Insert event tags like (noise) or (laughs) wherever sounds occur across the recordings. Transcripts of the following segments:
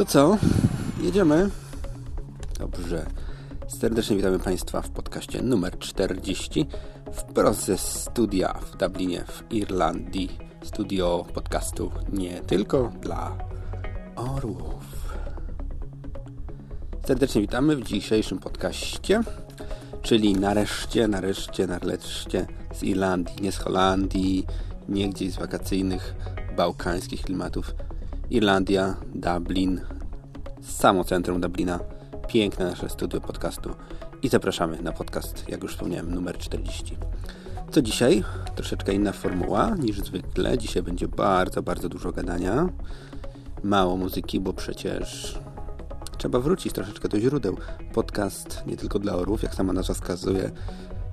To co? Jedziemy? Dobrze. Serdecznie witamy Państwa w podcaście numer 40 wprost ze studia w Dublinie w Irlandii. Studio podcastu nie tylko dla orłów. Serdecznie witamy w dzisiejszym podcaście, czyli nareszcie, nareszcie, nareszcie z Irlandii, nie z Holandii, nie gdzieś z wakacyjnych bałkańskich klimatów. Irlandia, Dublin, samo centrum Dublina, piękne nasze studio podcastu i zapraszamy na podcast, jak już wspomniałem, numer 40. Co dzisiaj? Troszeczkę inna formuła niż zwykle. Dzisiaj będzie bardzo, bardzo dużo gadania. Mało muzyki, bo przecież trzeba wrócić troszeczkę do źródeł. Podcast nie tylko dla orłów, jak sama nazwa wskazuje,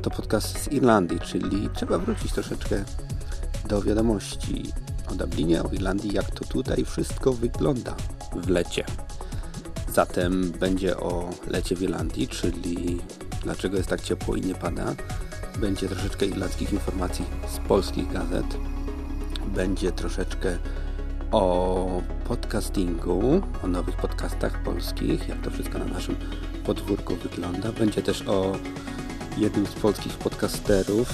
to podcast z Irlandii, czyli trzeba wrócić troszeczkę do wiadomości o Dublinie, o Irlandii, jak to tutaj wszystko wygląda w lecie. Zatem będzie o lecie w Irlandii, czyli dlaczego jest tak ciepło i nie pada. Będzie troszeczkę irlandzkich informacji z polskich gazet. Będzie troszeczkę o podcastingu, o nowych podcastach polskich, jak to wszystko na naszym podwórku wygląda. Będzie też o jednym z polskich podcasterów,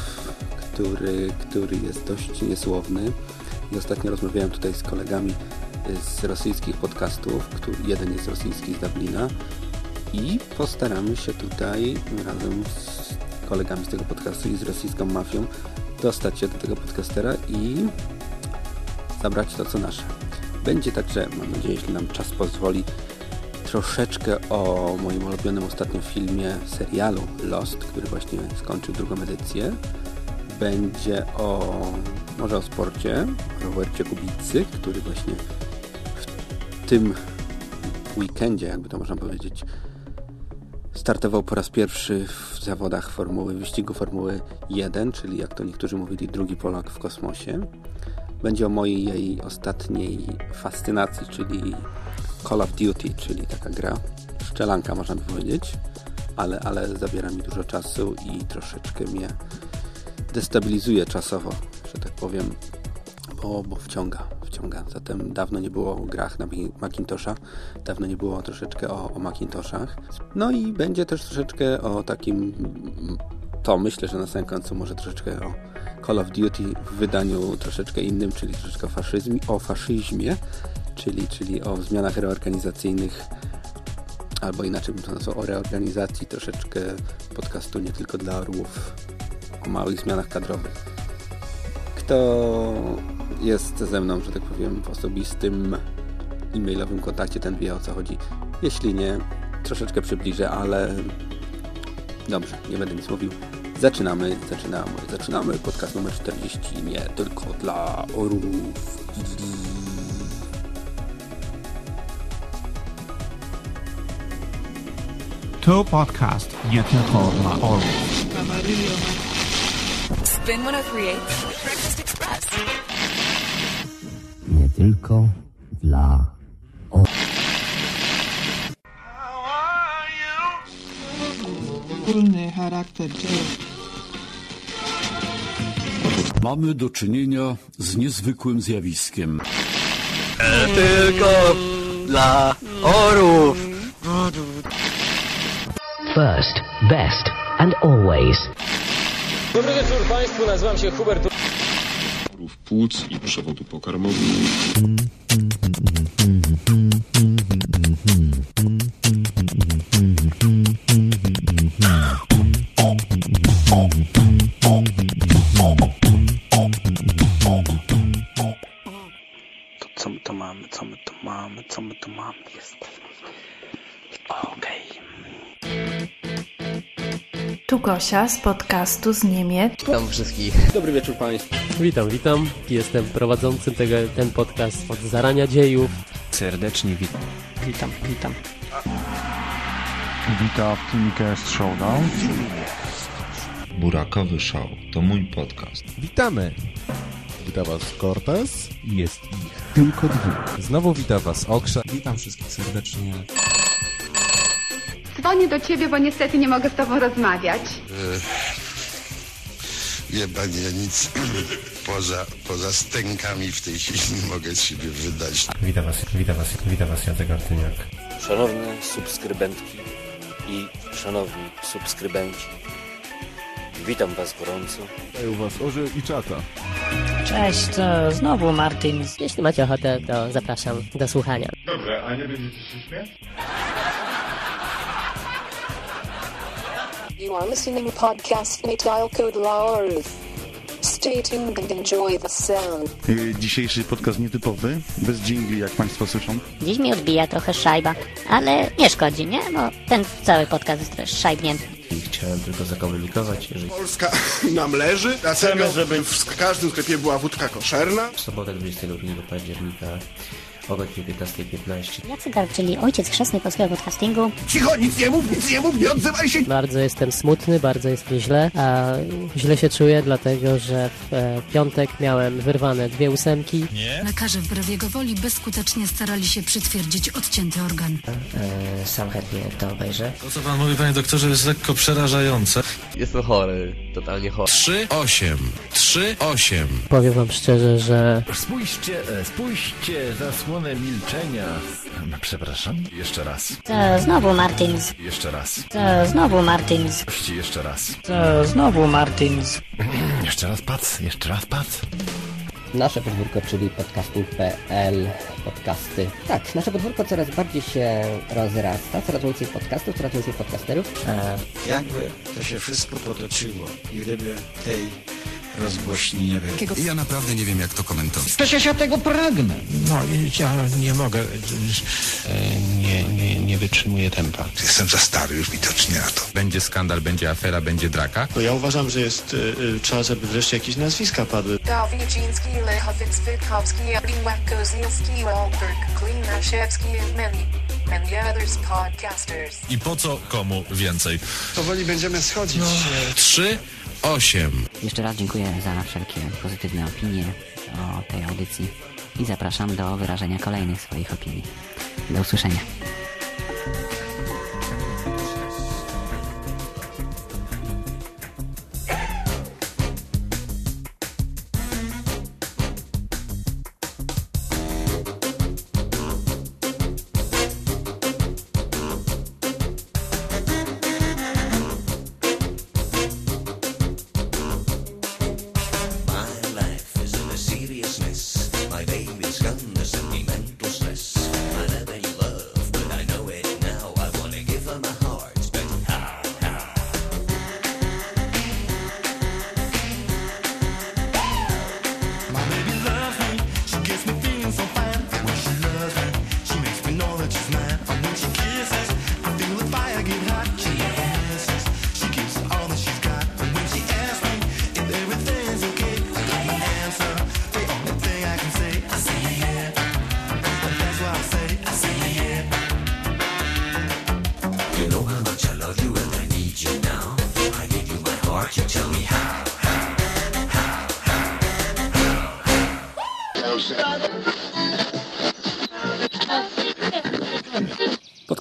który, który jest dość niesłowny. I ostatnio rozmawiałem tutaj z kolegami z rosyjskich podcastów, który jeden jest rosyjski z Dublina i postaramy się tutaj razem z kolegami z tego podcastu i z rosyjską mafią dostać się do tego podcastera i zabrać to co nasze. Będzie także, mam nadzieję, jeśli nam czas pozwoli, troszeczkę o moim ulubionym ostatnio filmie, serialu Lost, który właśnie skończył drugą edycję. Będzie o, może o sporcie, Robercie Kubicy, który właśnie w tym weekendzie, jakby to można powiedzieć, startował po raz pierwszy w zawodach formuły, wyścigu Formuły 1, czyli jak to niektórzy mówili, drugi Polak w kosmosie. Będzie o mojej jej ostatniej fascynacji, czyli Call of Duty, czyli taka gra, szczelanka można by powiedzieć, ale, ale zabiera mi dużo czasu i troszeczkę mnie destabilizuje czasowo, że tak powiem, bo, bo wciąga, wciąga. Zatem dawno nie było o grach na Macintosha, dawno nie było troszeczkę o, o Macintoshach. No i będzie też troszeczkę o takim, to myślę, że na samym końcu może troszeczkę o Call of Duty w wydaniu troszeczkę innym, czyli troszeczkę o, faszyzmie, o faszyzmie, czyli, czyli o zmianach reorganizacyjnych albo inaczej bym to nazwał, o reorganizacji troszeczkę podcastu nie tylko dla orłów, o małych zmianach kadrowych. Kto jest ze mną, że tak powiem, w osobistym e-mailowym kontakcie, ten wie o co chodzi. Jeśli nie, troszeczkę przybliżę, ale dobrze, nie będę nic mówił. Zaczynamy, zaczynamy, zaczynamy podcast numer 40, nie tylko dla orłów. To podcast nie tylko dla orłów. Spin 1038 Breakfast Express. nie tylko dla Wspólny charakter. Mamy do czynienia z niezwykłym zjawiskiem. Tylko dla orów. first, best and always. Dobry wieczór Państwu, nazywam się Hubert płuc i przewodu pokarmowego. Gosia z podcastu z Niemiec. Witam wszystkich. Dobry wieczór Państwu. Witam, witam. Jestem prowadzącym tego, ten podcast od zarania dziejów. Serdecznie witam. Witam, witam. Witam w Timcast Showdown. Burakowy Show to mój podcast. Witamy! Witam Was Cortez. Jest ich tylko dwóch. Znowu witam Was Okrza. Witam wszystkich serdecznie. Dzwonię do ciebie, bo niestety nie mogę z tobą rozmawiać. Wie pani, ja nic (clears throat) poza, poza stękami w tej chwili nie mogę z siebie wydać. Witam was, witam was, witam was Jacek Artyniak. Szanowne subskrybentki i szanowni subskrybenci, witam was gorąco. u was Orze i Czata. Cześć, to znowu Martin. Jeśli macie ochotę, to zapraszam do słuchania. Dobra, a nie będziecie się śmiać? You are listening podcast Dial Code Stay tuned and enjoy the sound. Dzisiejszy podcast nietypowy, bez dżingli, jak Państwo słyszą. Dziś mi odbija trochę szajba, ale nie szkodzi, nie? Bo ten cały podcast jest też szajbnięty. Chciałem tylko zakomunikować, jeżeli... Polska (laughs) nam leży, dlatego żeby w każdym sklepie była wódka koszerna. W sobotę 22 października o godzinie 15.15. Jacygar, czyli ojciec chrzestny polskiego podcastingu. Cicho, nic nie mów, nic nie mów, nie odzywaj się! Bardzo jestem smutny, bardzo jest mi źle, a źle się czuję, dlatego że w e, piątek miałem wyrwane dwie ósemki. Nie? Lekarze wbrew jego woli bezskutecznie starali się przytwierdzić odcięty organ. E, sam chętnie to obejrzę. To, co pan mówi, panie doktorze, jest lekko przerażające. Jestem chory, totalnie chory. 3, 8, 3, 8. Powiem wam szczerze, że... Spójrzcie, spójrzcie, zasłonę milczenia. Przepraszam, jeszcze raz. To znowu Martins. Jeszcze raz. To znowu Martins. Jeszcze raz. To znowu Martins. (clears throat) Jeszcze raz pac, jeszcze raz pac. Nasze podwórko, czyli podcasting.pl, podcasty. Tak, nasze podwórko coraz bardziej się rozrasta, coraz więcej podcastów, coraz więcej podcasterów. E, jakby to się wszystko potoczyło, gdyby tej rozgłośni nie było. Ja naprawdę nie wiem, jak to komentować. Przecież ja tego pragnę. No, ja nie mogę, nie, nie, nie wytrzymuję tempa. Jestem za stary już widocznie na to. Będzie skandal, będzie afera, będzie draka. To ja uważam, że jest y, y, czas, żeby wreszcie jakieś nazwiska padły. Dawidziński, Lechowiec, Witkowski, Abimłeko, Zilski, Walberg, others podcasters. I po co komu więcej? Powoli będziemy schodzić. No. 3, 8. Jeszcze raz dziękuję za wszelkie pozytywne opinie o tej audycji i zapraszam do wyrażenia kolejnych swoich opinii. Do usłyszenia.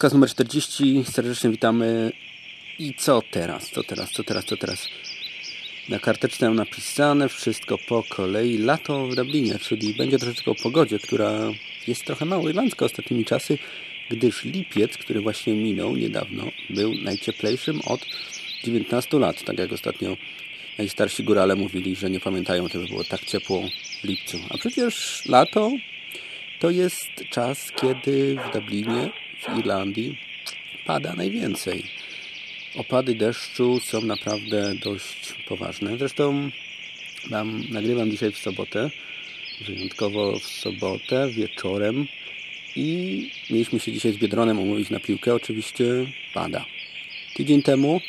Podcast numer 40. Serdecznie witamy. I co teraz? Co teraz? Co teraz? Co teraz? Na karteczce mam napisane wszystko po kolei. Lato w Dublinie, czyli będzie troszeczkę o pogodzie, która jest trochę mało irlandzka ostatnimi czasy, gdyż lipiec, który właśnie minął niedawno, był najcieplejszym od 19 lat. Tak jak ostatnio najstarsi górale mówili, że nie pamiętają, żeby było tak ciepło w lipcu. A przecież lato to jest czas, kiedy w Dublinie Irlandii pada najwięcej. Opady deszczu są naprawdę dość poważne. Zresztą mam, nagrywam dzisiaj w sobotę, wyjątkowo w sobotę wieczorem i mieliśmy się dzisiaj z Biedronem umówić na piłkę. Oczywiście pada. Tydzień temu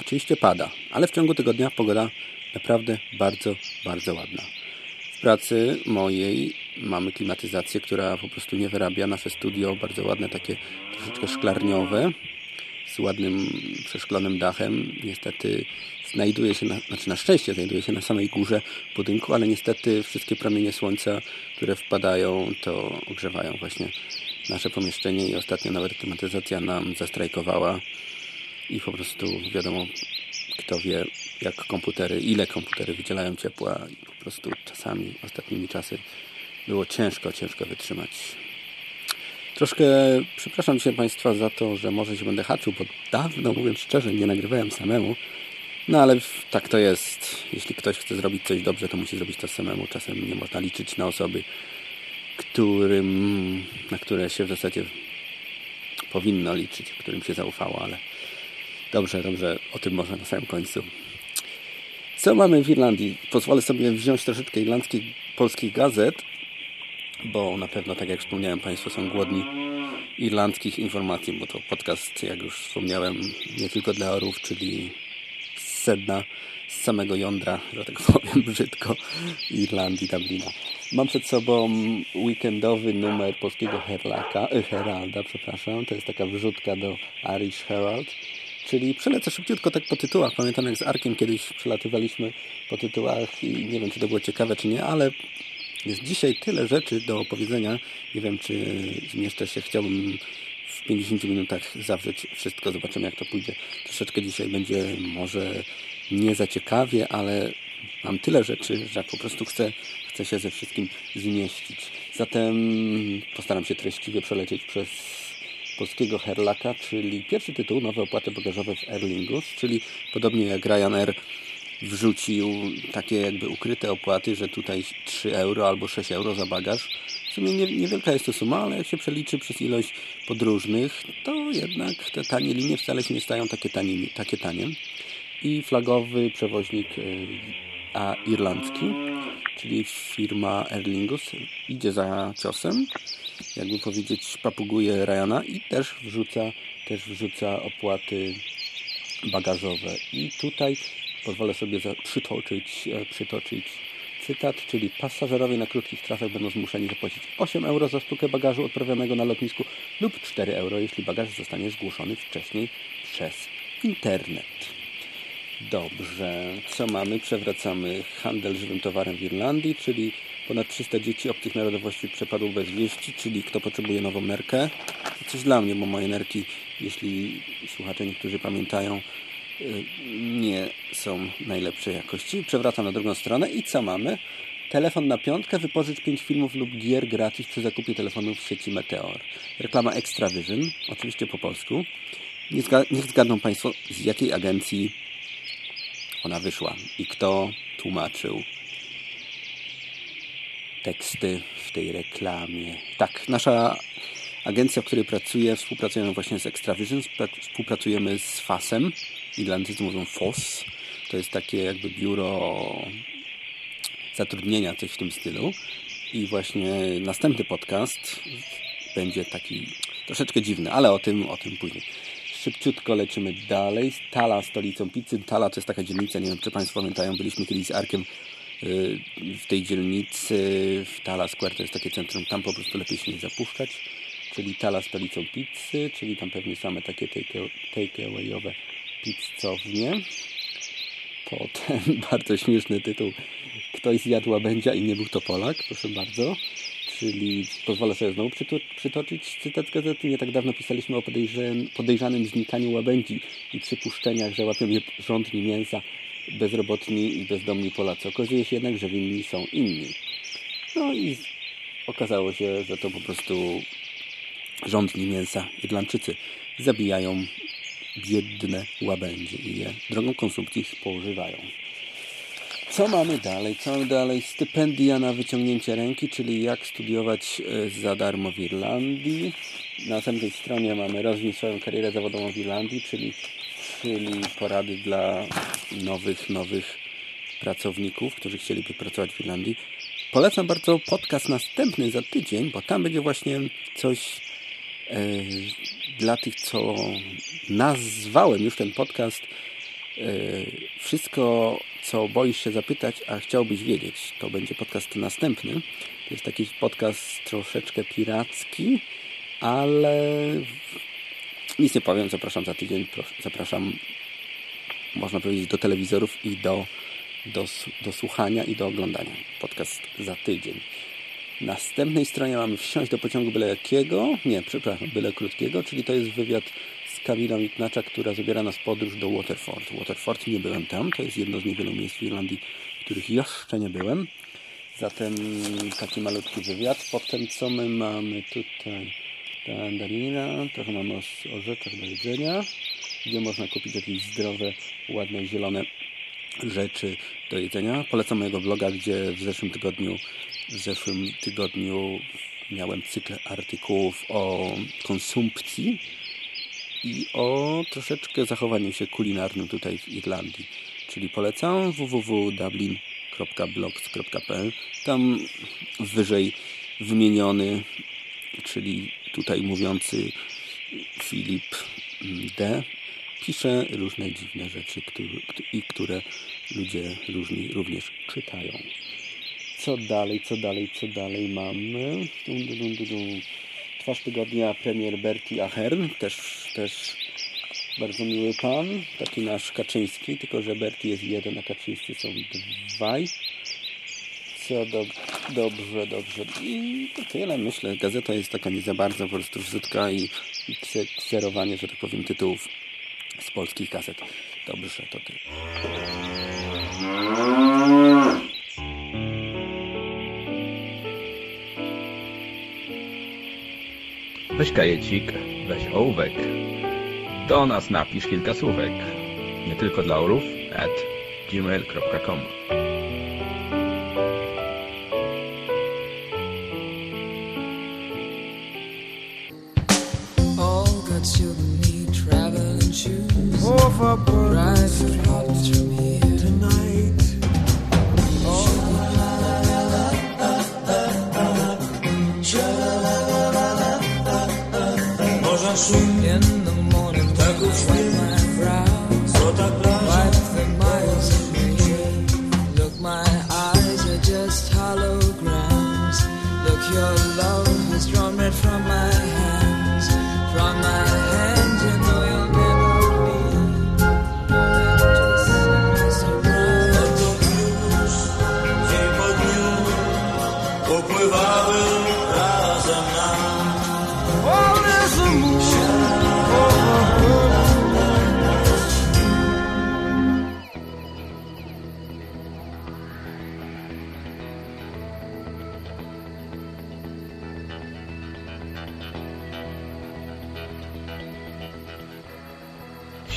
oczywiście pada, ale w ciągu tygodnia pogoda naprawdę bardzo, bardzo ładna. W pracy mojej mamy klimatyzację, która po prostu nie wyrabia. Nasze studio bardzo ładne, takie troszeczkę szklarniowe, z ładnym przeszklonym dachem. Niestety znajduje się, na, znaczy na szczęście znajduje się na samej górze budynku, ale niestety wszystkie promienie słońca, które wpadają, to ogrzewają właśnie nasze pomieszczenie i ostatnio nawet klimatyzacja nam zastrajkowała i po prostu wiadomo, kto wie, jak komputery, ile komputery wydzielają ciepła i po prostu czasami, ostatnimi czasy było ciężko, ciężko wytrzymać. Troszkę przepraszam się Państwa za to, że może się będę haczył, bo dawno, mówiąc szczerze, nie nagrywałem samemu. No ale tak to jest. Jeśli ktoś chce zrobić coś dobrze, to musi zrobić to samemu. Czasem nie można liczyć na osoby, którym, na które się w zasadzie powinno liczyć, którym się zaufało, ale dobrze, dobrze, o tym może na samym końcu. Co mamy w Irlandii? Pozwolę sobie wziąć troszeczkę irlandzkich, polskich gazet, bo na pewno, tak jak wspomniałem, Państwo są głodni irlandzkich informacji, bo to podcast, jak już wspomniałem, nie tylko dla orów, czyli z sedna, z samego jądra, że tak (laughs) powiem brzydko, Irlandii, Dublina. Mam przed sobą weekendowy numer polskiego Herlaka, e, Heralda, przepraszam. To jest taka wrzutka do Irish Herald. Czyli przelecę szybciutko tak po tytułach. Pamiętam jak z Arkiem kiedyś przelatywaliśmy po tytułach i nie wiem, czy to było ciekawe, czy nie, ale jest dzisiaj tyle rzeczy do opowiedzenia. Nie wiem, czy zmieszczę się. Chciałbym w 50 minutach zawrzeć wszystko. Zobaczymy, jak to pójdzie. Troszeczkę dzisiaj będzie może nie za ciekawie, ale mam tyle rzeczy, że po prostu chcę, chcę się ze wszystkim zmieścić. Zatem postaram się treściwie przelecieć przez polskiego Herlaka, czyli pierwszy tytuł, nowe opłaty bagażowe w Aer Lingus, czyli podobnie jak Ryanair wrzucił takie jakby ukryte opłaty, że tutaj 3 euro albo 6 euro za bagaż. W sumie nie, niewielka jest to suma, ale jak się przeliczy przez ilość podróżnych, to jednak te tanie linie wcale się nie stają takie tanie. Takie tanie. I flagowy przewoźnik a irlandzki, czyli firma Aer Lingus, idzie za ciosem, jakby powiedzieć, papuguje Ryana i też wrzuca, też wrzuca opłaty bagażowe. I tutaj pozwolę sobie przytoczyć, przytoczyć cytat, czyli pasażerowie na krótkich trasach będą zmuszeni zapłacić 8 euro za sztukę bagażu odprawionego na lotnisku lub 4 euro, jeśli bagaż zostanie zgłoszony wcześniej przez internet. Dobrze, co mamy? Przewracamy handel żywym towarem w Irlandii, czyli ponad 300 dzieci obcych narodowości przepadło bez wieści, czyli kto potrzebuje nową nerkę. Coś dla mnie, bo moje nerki, jeśli słuchacze niektórzy pamiętają, nie są najlepszej jakości. Przewracam na drugą stronę i co mamy? Telefon na piątkę, wypożycz 5 filmów lub gier gratis przy zakupie telefonów w sieci Meteor. Reklama Extravision, oczywiście po polsku. Niech zgadną Państwo, z jakiej agencji ona wyszła i kto tłumaczył teksty w tej reklamie. Tak, nasza agencja, w której pracuję, współpracujemy właśnie z Extravision, współpracujemy z FASem, Irlandczycy mówią FOS, to jest takie jakby biuro zatrudnienia, coś w tym stylu. I właśnie następny podcast będzie taki troszeczkę dziwny, ale o tym, o tym później. Szybciutko lecimy dalej. Tala stolicą pizzy. Tala to jest taka dzielnica, nie wiem czy Państwo pamiętają, byliśmy kiedyś z Arkiem w tej dzielnicy, w Tala Square, to jest takie centrum, tam po prostu lepiej się nie zapuszczać. Czyli Tala stolicą pizzy, czyli tam pewnie same takie takeawayowe pizzownie. Potem (laughs) bardzo śmieszny tytuł Ktoś zjadł łabędzia i nie był to Polak, proszę bardzo. Czyli pozwolę sobie znowu przytoczyć cytat gazety. Nie tak dawno pisaliśmy o podejrzanym znikaniu łabędzi i przypuszczeniach, że łapią je rządni mięsa, bezrobotni i bezdomni Polacy. Okazuje się jednak, że winni są inni. No i okazało się, że to po prostu rządni mięsa Irlandczycy zabijają biedne łabędzie i je drogą konsumpcji spożywają. Co mamy dalej? Co mamy dalej? Stypendia na wyciągnięcie ręki, czyli jak studiować za darmo w Irlandii. Na następnej stronie mamy rozwój swoją karierę zawodową w Irlandii, czyli, czyli porady dla nowych, nowych pracowników, którzy chcieliby pracować w Irlandii. Polecam bardzo podcast następny za tydzień, bo tam będzie właśnie coś e, dla tych, co nazwałem już ten podcast e, wszystko co boisz się zapytać, a chciałbyś wiedzieć, to będzie podcast następny. To jest taki podcast troszeczkę piracki, ale nic nie powiem. Zapraszam za tydzień. Zapraszam, można powiedzieć, do telewizorów i do, do, do słuchania i do oglądania. Podcast za tydzień. Na następnej stronie mamy wsiąść do pociągu byle jakiego, nie, przepraszam, byle krótkiego, czyli to jest wywiad z Kamila Mitnacza, która zabiera nas podróż do Waterford. Waterford nie byłem tam, to jest jedno z niewielu miejsc w Irlandii, w których jeszcze nie byłem. Zatem taki malutki wywiad. Potem co my mamy tutaj? Dandarina, trochę mamy o, o rzeczach do jedzenia, gdzie można kupić jakieś zdrowe, ładne, zielone rzeczy do jedzenia. Polecam mojego bloga, gdzie w zeszłym tygodniu w zeszłym tygodniu miałem cykl artykułów o konsumpcji i o troszeczkę zachowaniu się kulinarnym tutaj w Irlandii. Czyli polecam www.dublin.blogs.pl Tam wyżej wymieniony, czyli tutaj mówiący Filip D. pisze różne dziwne rzeczy, które, i które ludzie różni również czytają. Co dalej, co dalej, co dalej mamy? Dum, dum, dum, dum. Twarz tygodnia premier Bertie Ahern, też, też bardzo miły pan, taki nasz Kaczyński, tylko że Bertie jest jeden, a Kaczyńscy są dwaj. Co do, dobrze, dobrze. I to tyle, myślę. Gazeta jest taka nie za bardzo, po prostu wrzutka i, i kserowanie, że tak powiem, tytułów z polskich gazet. Dobrze, to tyle. Weź kajecik, weź ołówek. Do nas napisz kilka słówek. Nie tylko dla orów at gmail.com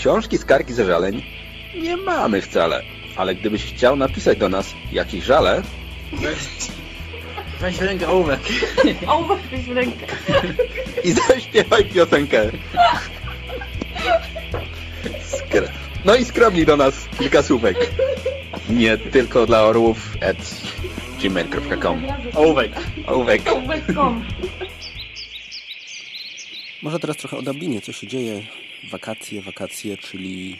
Książki, skargi, zażaleń nie mamy wcale. Ale gdybyś chciał napisać do nas jakieś żale... Weź w rękę ołówek. (laughs) Ołówek weź w rękę. I zaśpiewaj piosenkę. Skr no i skromnij do nas kilka słówek. Nie tylko dla orłów at gmail.com Ołówek. Ołówek. Ołówek.com. Może teraz trochę o Dublinie, co się dzieje. Wakacje, wakacje, czyli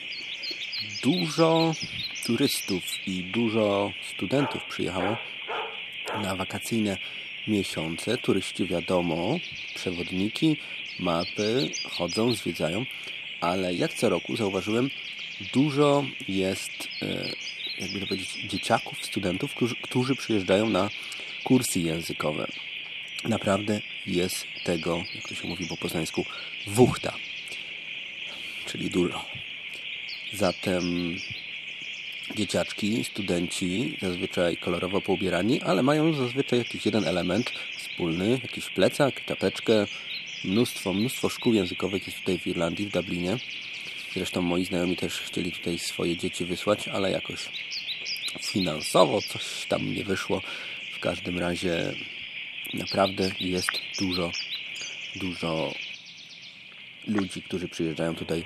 dużo turystów i dużo studentów przyjechało na wakacyjne miesiące. Turyści wiadomo, przewodniki, mapy chodzą, zwiedzają, ale jak co roku zauważyłem, dużo jest, e, jakby to powiedzieć, dzieciaków, studentów, którzy, przyjeżdżają na kursy językowe. Naprawdę jest tego, jak to się mówi po poznańsku, wuchta, czyli dużo. Zatem dzieciaczki, studenci, zazwyczaj kolorowo poubierani, ale mają zazwyczaj jakiś jeden element wspólny, jakiś plecak, czapeczkę, mnóstwo, mnóstwo szkół językowych jest tutaj w Irlandii, w Dublinie. Zresztą moi znajomi też chcieli tutaj swoje dzieci wysłać, ale jakoś finansowo coś tam nie wyszło. W każdym razie naprawdę jest dużo, dużo ludzi, którzy przyjeżdżają tutaj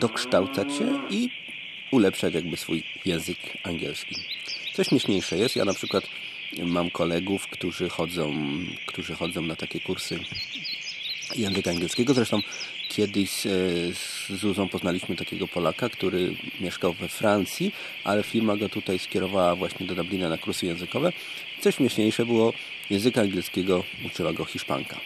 dokształcać się i ulepszać jakby swój język angielski. Co śmieszniejsze jest, ja na przykład mam kolegów, którzy chodzą, którzy chodzą na takie kursy języka angielskiego. Zresztą kiedyś z Zuzą poznaliśmy takiego Polaka, który mieszkał we Francji, ale firma go tutaj skierowała właśnie do Dublina na kursy językowe. Co śmieszniejsze było, języka angielskiego uczyła go Hiszpanka.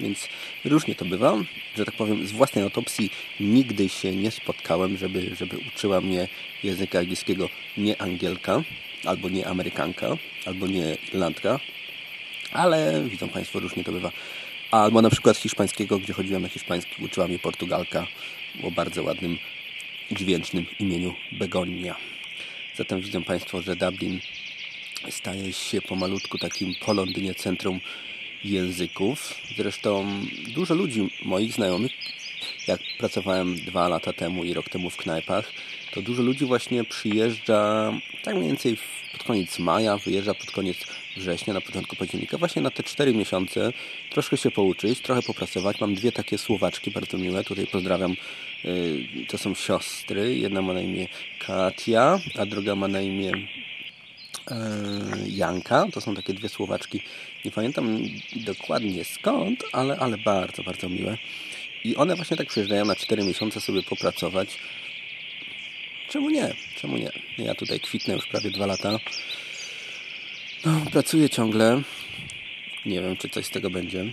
Więc różnie to bywa, że tak powiem, z własnej autopsji nigdy się nie spotkałem, żeby, żeby uczyła mnie języka angielskiego nie Angielka, albo nie Amerykanka, albo nie Irlandka, ale widzą Państwo, różnie to bywa. Albo na przykład hiszpańskiego, gdzie chodziłem na hiszpański, uczyła mnie Portugalka o bardzo ładnym, dźwięcznym imieniu Begonia. Zatem widzą Państwo, że Dublin staje się pomalutku takim po Londynie centrum języków. Zresztą dużo ludzi, moich znajomych, jak pracowałem dwa lata temu i rok temu w knajpach, to dużo ludzi właśnie przyjeżdża tak mniej więcej pod koniec maja, wyjeżdża pod koniec września, na początku października, właśnie na te cztery miesiące troszkę się pouczyć, trochę popracować. Mam dwie takie Słowaczki bardzo miłe, tutaj pozdrawiam. y, To są siostry. Jedna ma na imię Katia, a druga ma na imię Janka. To są takie dwie Słowaczki. Nie pamiętam dokładnie skąd, ale, ale bardzo, bardzo miłe. I one właśnie tak przyjeżdżają na 4 miesiące sobie popracować. Czemu nie? Czemu nie? Ja tutaj kwitnę już prawie dwa lata. No, pracuję ciągle. Nie wiem, czy coś z tego będzie.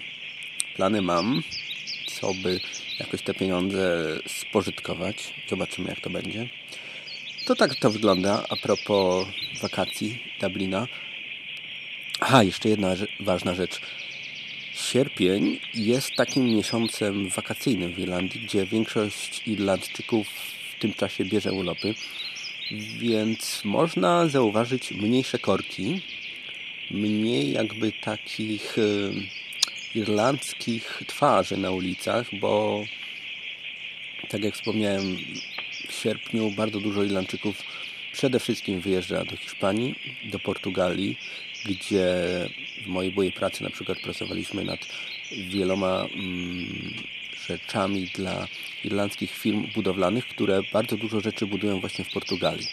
Plany mam, co by jakoś te pieniądze spożytkować. Zobaczymy, jak to będzie. To tak to wygląda a propos wakacji Dublina. Aha, jeszcze jedna ważna rzecz. Sierpień jest takim miesiącem wakacyjnym w Irlandii, gdzie większość Irlandczyków w tym czasie bierze urlopy, więc można zauważyć mniejsze korki, mniej jakby takich irlandzkich twarzy na ulicach, bo tak jak wspomniałem, sierpniu bardzo dużo Irlandczyków przede wszystkim wyjeżdża do Hiszpanii, do Portugalii, gdzie w mojej byłej pracy na przykład pracowaliśmy nad wieloma mm, rzeczami dla irlandzkich firm budowlanych, które bardzo dużo rzeczy budują właśnie w Portugalii.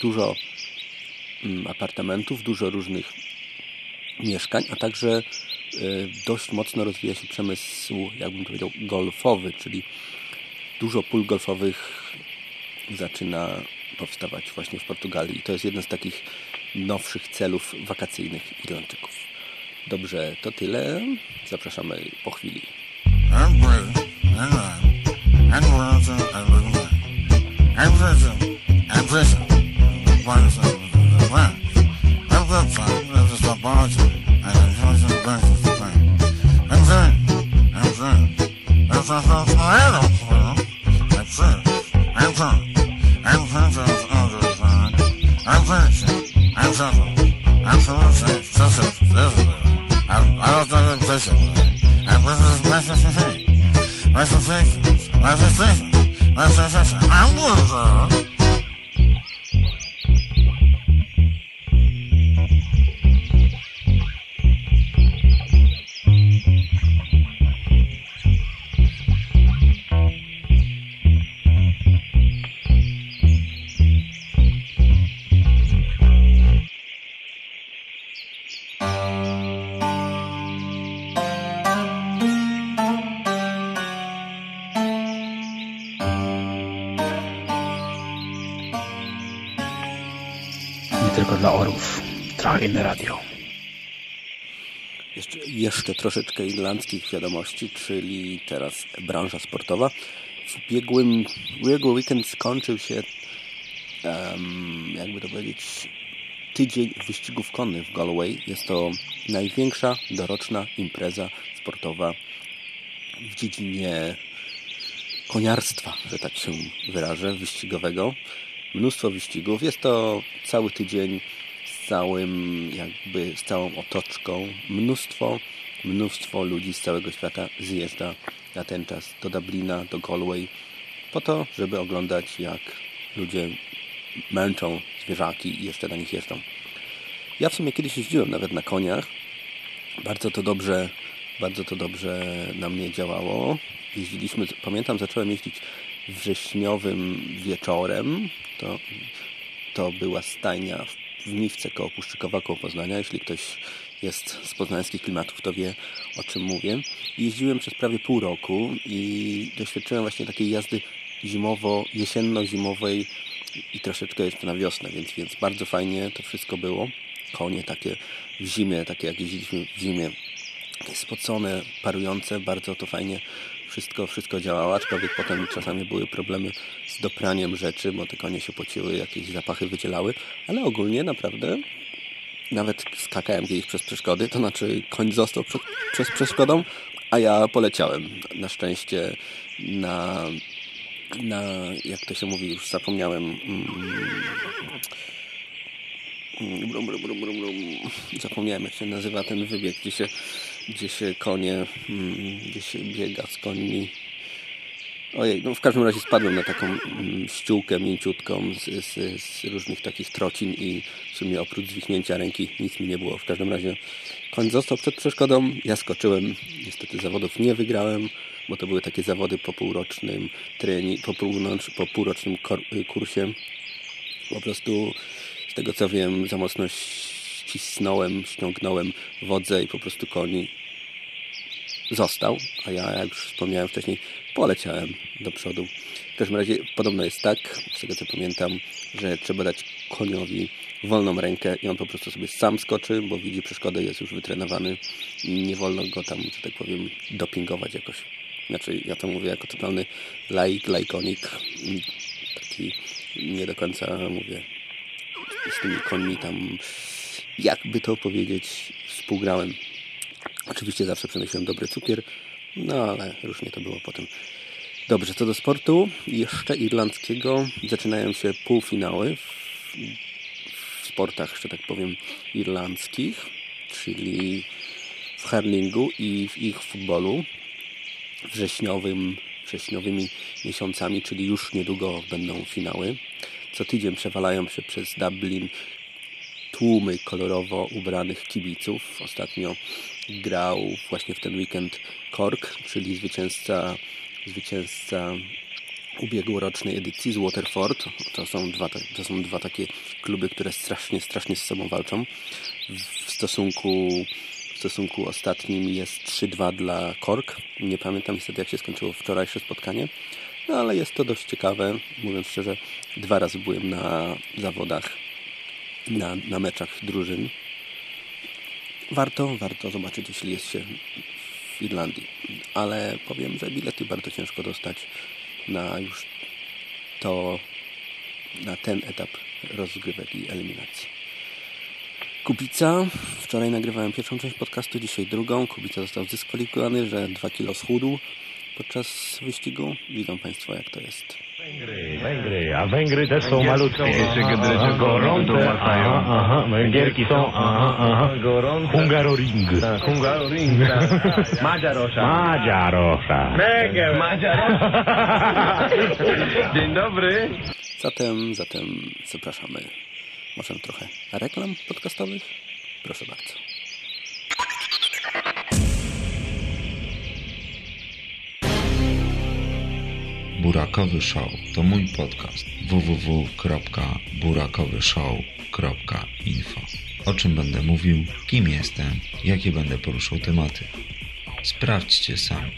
Dużo mm, apartamentów, dużo różnych mieszkań, a także y, dość mocno rozwija się przemysł, jakbym powiedział, golfowy, czyli dużo pól golfowych zaczyna powstawać właśnie w Portugalii. I to jest jeden z takich nowszych celów wakacyjnych Irlandczyków. Dobrze, to tyle. Zapraszamy po chwili. I'm princess, I'm subtle. I'm so safe, so safe, there's a I'm, I don't know the place. I'm princess, princess, princess. My sensation, my sensation, my sensation. I'm loser. Nie Inne radio. Jeszcze, jeszcze troszeczkę irlandzkich wiadomości, czyli teraz branża sportowa. W ubiegłym, ubiegły weekend skończył się, em, jakby to powiedzieć, tydzień wyścigów konnych w Galway. Jest to największa doroczna impreza sportowa w dziedzinie koniarstwa, że tak się wyrażę, wyścigowego. Mnóstwo wyścigów. Jest to cały tydzień całym, jakby z całą otoczką. Mnóstwo, mnóstwo ludzi z całego świata zjeżdża na ten czas do Dublina, do Galway, po to, żeby oglądać jak ludzie męczą zwierzaki i jeszcze na nich jeżdżą. Ja w sumie kiedyś jeździłem nawet na koniach. Bardzo to dobrze, bardzo to dobrze na mnie działało. Jeździliśmy, pamiętam, zacząłem jeździć wrześniowym wieczorem. To, to była stajnia w Niwce koło Puszczykowa, koło Poznania. Jeśli ktoś jest z poznańskich klimatów, to wie o czym mówię. Jeździłem przez prawie pół roku i doświadczyłem właśnie takiej jazdy zimowo-jesienno-zimowej i troszeczkę jeszcze na wiosnę, więc, więc bardzo fajnie to wszystko było. Konie takie w zimie, takie jak jeździliśmy w zimie, takie spocone, parujące, bardzo to fajnie wszystko, wszystko działało, aczkolwiek potem czasami były problemy z dopraniem rzeczy, bo te konie się pociły, jakieś zapachy wydzielały, ale ogólnie naprawdę nawet skakałem kiedyś przez przeszkody, to znaczy koń został przed, przez przeszkodą, A ja poleciałem na szczęście na, na jak to się mówi, już zapomniałem. Mm, brum, brum, brum, brum, brum. Zapomniałem jak się nazywa ten wybieg, gdzie się, gdzie się konie, mm, gdzie się biega z koni. Ojej, no w każdym razie spadłem na taką mm, ściółkę mięciutką z, z, z różnych takich trocin i w sumie oprócz zwichnięcia ręki nic mi nie było. W każdym razie koń został przed przeszkodą, ja skoczyłem. Niestety zawodów nie wygrałem, bo to były takie zawody po półrocznym trening, po, północz, po półrocznym kursie. Po prostu z tego co wiem za mocno ścisnąłem, ściągnąłem wodzę i po prostu koni został, a ja, jak już wspomniałem wcześniej, poleciałem do przodu. W każdym razie podobno jest tak, z tego co pamiętam, że trzeba dać koniowi wolną rękę i on po prostu sobie sam skoczy, bo widzi przeszkodę, jest już wytrenowany. Nie wolno go tam, że tak powiem, dopingować jakoś. Znaczy, ja to mówię jako totalny laik, lajkonik. Taki nie do końca mówię z tymi końmi tam, jakby to powiedzieć, współgrałem. Oczywiście zawsze przynosiłem dobry cukier, no ale różnie to było potem. Dobrze, co do sportu, jeszcze irlandzkiego zaczynają się półfinały w, w sportach, że tak powiem, irlandzkich, czyli w hurlingu i w ich futbolu wrześniowym, wrześniowymi miesiącami, czyli już niedługo będą finały. Co tydzień przewalają się przez Dublin tłumy kolorowo ubranych kibiców. Ostatnio grał właśnie w ten weekend Cork, czyli zwycięzca, zwycięzca ubiegłorocznej edycji z Waterford. To są, dwa, to są dwa takie kluby, które strasznie, strasznie z sobą walczą. W stosunku, w stosunku ostatnim jest 3-2 dla Cork. Nie pamiętam niestety jak się skończyło wczorajsze spotkanie. No ale jest to dość ciekawe. Mówiąc szczerze, dwa razy byłem na zawodach, na, na meczach drużyn. Warto, warto zobaczyć, jeśli jest się w Irlandii. Ale powiem, że bilety bardzo ciężko dostać na już to, na ten etap rozgrywek i eliminacji. Kubica. Wczoraj nagrywałem pierwszą część podcastu, dzisiaj drugą. Kubica został zdyskwalifikowany, że 2 kilo schudł podczas wyścigu. Widzą Państwo, jak to jest. Węgry, a Węgry też są malutkie. Aha, gorące, aha, aha, Węgierki są, aha, aha, Hungaroring. Hungaroring. (laughs) Madziarosza. Madziarosza. Mega, Madziarosza. (laughs) Dzień dobry. Zatem, zatem zapraszamy. Może trochę reklam podcastowych? Proszę bardzo. Burakowy Show to mój podcast www.burakowyshow.info O czym będę mówił, kim jestem, jakie będę poruszał tematy. Sprawdźcie sami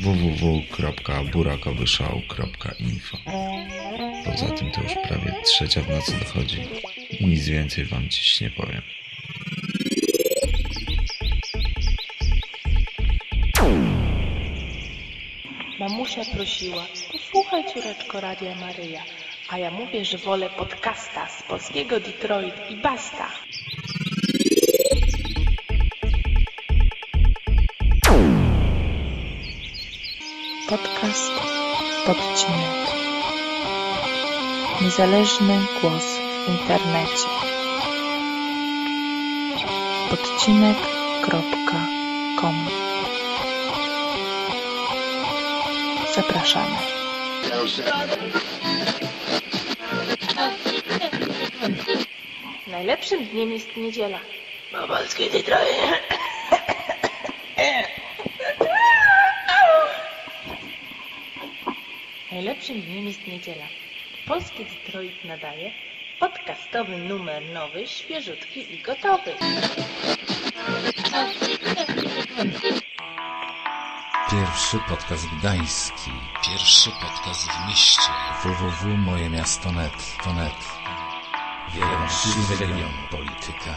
www.burakowyshow.info Poza tym to już prawie trzecia w nocy dochodzi i nic więcej wam dziś nie powiem. Prosiła, posłuchaj córeczko Radia Maryja, a ja mówię, że wolę podcasta z polskiego Detroit i basta. Podcast Podcinek Niezależny głos w internecie. Podcinek.com Zapraszamy. Najlepszym dniem jest niedziela. Małolskie Detroit. Najlepszym dniem jest niedziela. Polskie Detroit nadaje podcastowy numer nowy, świeżutki i gotowy. Pierwszy podcast gdański. Pierwszy podcast w mieście. www.mojemiasto.net. To net. Wiele możliwych region, polityka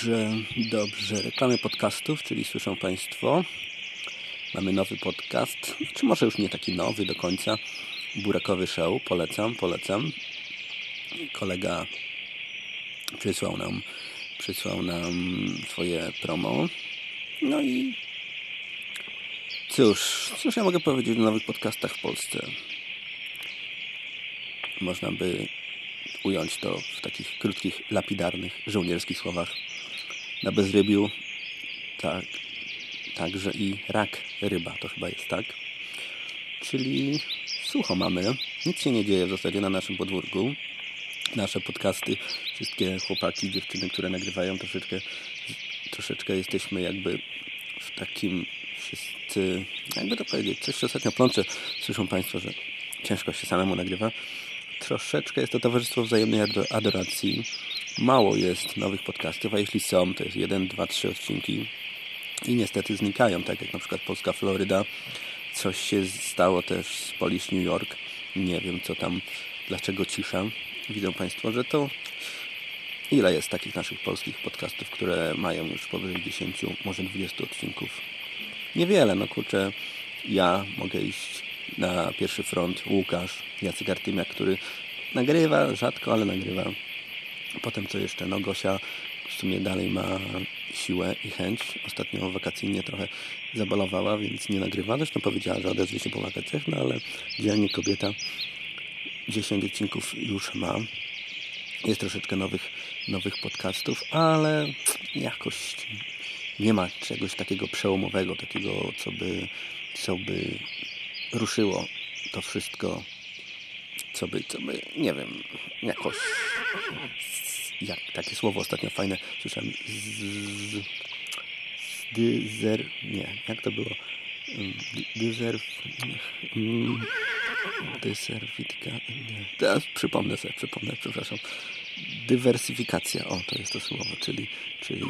Dobrze, dobrze. Reklamy podcastów, czyli słyszą Państwo. Mamy nowy podcast, czy może już nie taki nowy do końca. Burakowy Show, polecam, polecam. Kolega przysłał nam, przysłał nam swoje promo. No i cóż, cóż ja mogę powiedzieć o nowych podcastach w Polsce? Można by ująć to w takich krótkich, lapidarnych, żołnierskich słowach. Na bezrybiu tak, także i rak ryba, to chyba jest tak. Czyli sucho mamy, nic się nie dzieje w zasadzie na naszym podwórku. Nasze podcasty, wszystkie chłopaki, dziewczyny, które nagrywają, troszeczkę, troszeczkę jesteśmy jakby w takim wszyscy, jakby to powiedzieć, coś ostatnio plącze. Słyszą Państwo, że ciężko się samemu nagrywa. Troszeczkę jest to towarzystwo wzajemnej adoracji. Mało jest nowych podcastów, a jeśli są, to jest jeden, dwa, trzy odcinki i niestety znikają, tak jak na przykład Polska Floryda. Coś się stało też z Polish New York. Nie wiem, co tam, dlaczego cisza. Widzą Państwo, że to ile jest takich naszych polskich podcastów, które mają już powyżej 10, może 20 odcinków. Niewiele, no kurczę, ja mogę iść na pierwszy front, Łukasz, Jacek Artymiak, który nagrywa, rzadko, ale nagrywa. Potem co jeszcze, no Gosia w sumie dalej ma siłę i chęć. Ostatnio wakacyjnie trochę zabalowała, więc nie nagrywa. Zresztą powiedziała, że odezwie się po wakacjach, no ale dzielnie kobieta 10 odcinków już ma. Jest troszeczkę nowych, nowych podcastów, ale jakoś nie ma czegoś takiego przełomowego, takiego, co by, co by ruszyło to wszystko, co by, co by, nie wiem, jakoś, jak takie słowo ostatnio fajne słyszałem, z, zdyzer, nie, jak to było, dyzerw, dyserwitka, nie, teraz przypomnę sobie, przypomnę, przepraszam, dywersyfikacja, o, to jest to słowo, czyli, czyli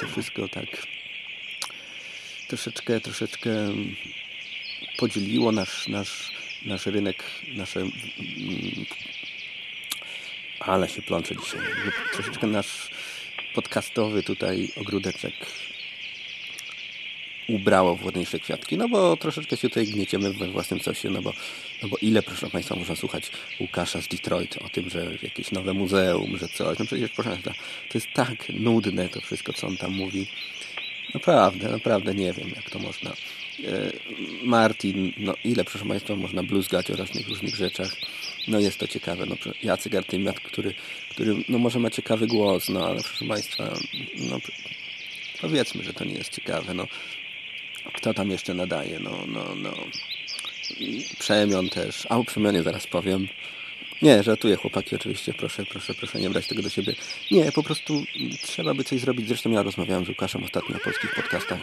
to wszystko tak troszeczkę, troszeczkę podzieliło nasz, nasz, nasz rynek, nasze... Mm, ale się plączę dzisiaj. Troszeczkę nasz podcastowy tutaj ogródeczek ubrało w ładniejsze kwiatki, no bo troszeczkę się tutaj gnieciemy we własnym sosie, no bo, no bo ile, proszę Państwa, można słuchać Łukasza z Detroit o tym, że jakieś nowe muzeum, że coś, no przecież, proszę Państwa, to jest tak nudne to wszystko, co on tam mówi. Naprawdę, naprawdę nie wiem, jak to można. E, Martin, no ile, proszę Państwa, można bluzgać o różnych, różnych rzeczach. No jest to ciekawe. No, Jacek Artymiat, który, który no może ma ciekawy głos, no ale proszę Państwa, no powiedzmy, że to nie jest ciekawe. No, kto tam jeszcze nadaje? No, no, no. Przemion też. A o Przemionie zaraz powiem. Nie, żartuję chłopaki oczywiście, proszę, proszę, proszę nie brać tego do siebie. Nie, po prostu trzeba by coś zrobić. Zresztą ja rozmawiałem z Łukaszem ostatnio o polskich podcastach